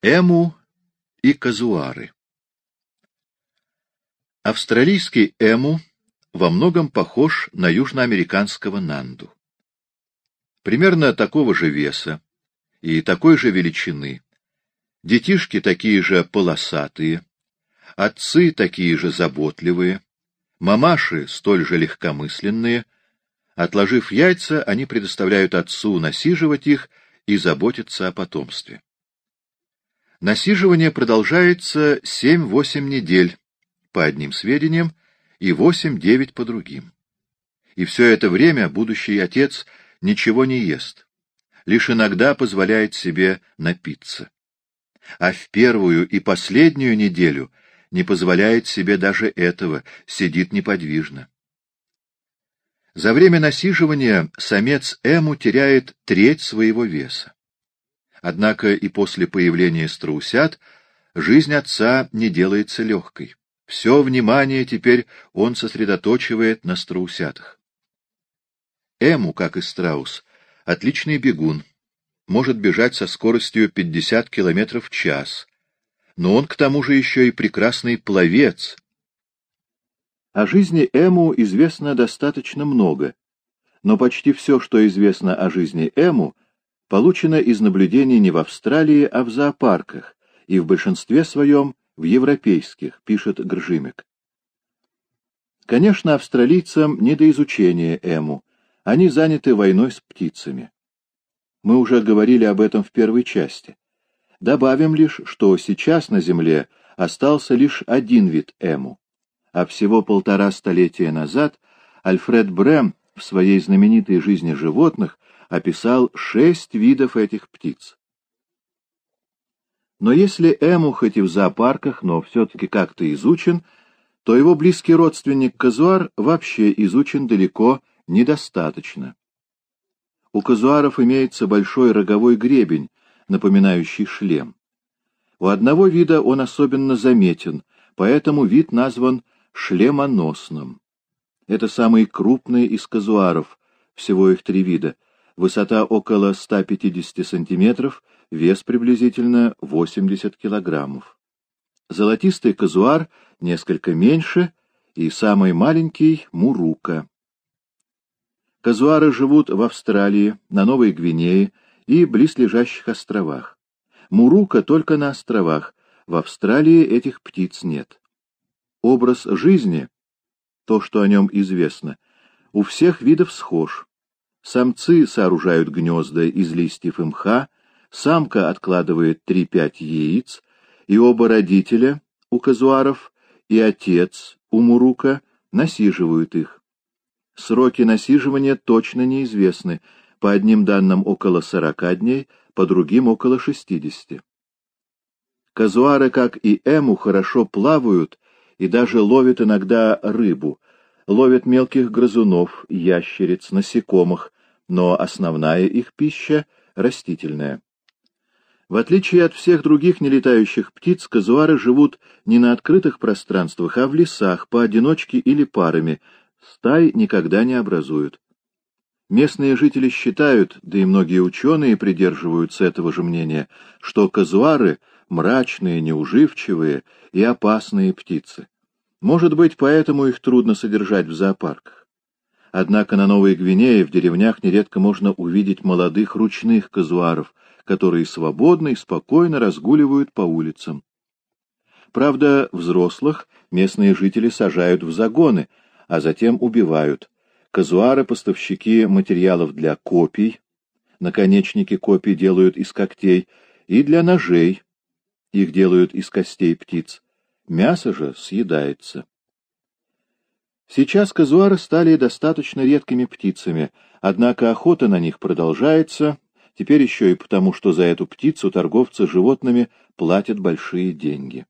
Эму и казуары Австралийский эму во многом похож на южноамериканского нанду. Примерно такого же веса и такой же величины. Детишки такие же полосатые, отцы такие же заботливые, мамаши столь же легкомысленные. Отложив яйца, они предоставляют отцу насиживать их и заботиться о потомстве. Насиживание продолжается 7-8 недель, по одним сведениям, и 8-9 по другим. И все это время будущий отец ничего не ест, лишь иногда позволяет себе напиться. А в первую и последнюю неделю не позволяет себе даже этого, сидит неподвижно. За время насиживания самец Эму теряет треть своего веса. Однако и после появления страусят жизнь отца не делается легкой. Все внимание теперь он сосредоточивает на страусятах. Эму, как и страус, отличный бегун, может бежать со скоростью 50 км в час, но он к тому же еще и прекрасный пловец. О жизни Эму известно достаточно много, но почти все, что известно о жизни Эму, получено из наблюдений не в Австралии, а в зоопарках, и в большинстве своем в европейских, пишет Гржимик. Конечно, австралийцам не до изучения Эму, они заняты войной с птицами. Мы уже говорили об этом в первой части. Добавим лишь, что сейчас на Земле остался лишь один вид Эму, а всего полтора столетия назад Альфред Брэм в своей знаменитой «Жизни животных» описал шесть видов этих птиц. Но если Эму хоть и в зоопарках, но все-таки как-то изучен, то его близкий родственник казуар вообще изучен далеко недостаточно. У казуаров имеется большой роговой гребень, напоминающий шлем. У одного вида он особенно заметен, поэтому вид назван шлемоносным. Это самый крупный из казуаров, всего их три вида — высота около 150 сантиметров, вес приблизительно 80 килограммов. Золотистый казуар несколько меньше и самый маленький — мурука. Казуары живут в Австралии, на Новой Гвинее и близлежащих островах. Мурука только на островах, в Австралии этих птиц нет. Образ жизни, то, что о нем известно, у всех видов схож. Самцы сооружают гнезда из листьев и мха, самка откладывает 3-5 яиц, и оба родителя у казуаров и отец у мурука насиживают их. Сроки насиживания точно неизвестны, по одним данным около 40 дней, по другим около 60. Казуары, как и эму, хорошо плавают и даже ловят иногда рыбу, ловят мелких грызунов, ящериц, насекомых, но основная их пища — растительная. В отличие от всех других нелетающих птиц, казуары живут не на открытых пространствах, а в лесах, поодиночке или парами, стай никогда не образуют. Местные жители считают, да и многие ученые придерживаются этого же мнения, что казуары — мрачные, неуживчивые и опасные птицы. Может быть, поэтому их трудно содержать в зоопарках. Однако на Новой Гвинее в деревнях нередко можно увидеть молодых ручных казуаров, которые свободно и спокойно разгуливают по улицам. Правда, взрослых местные жители сажают в загоны, а затем убивают. Казуары-поставщики материалов для копий, наконечники копий делают из когтей, и для ножей, их делают из костей птиц. Мясо же съедается. Сейчас казуары стали достаточно редкими птицами, однако охота на них продолжается, теперь еще и потому, что за эту птицу торговцы животными платят большие деньги.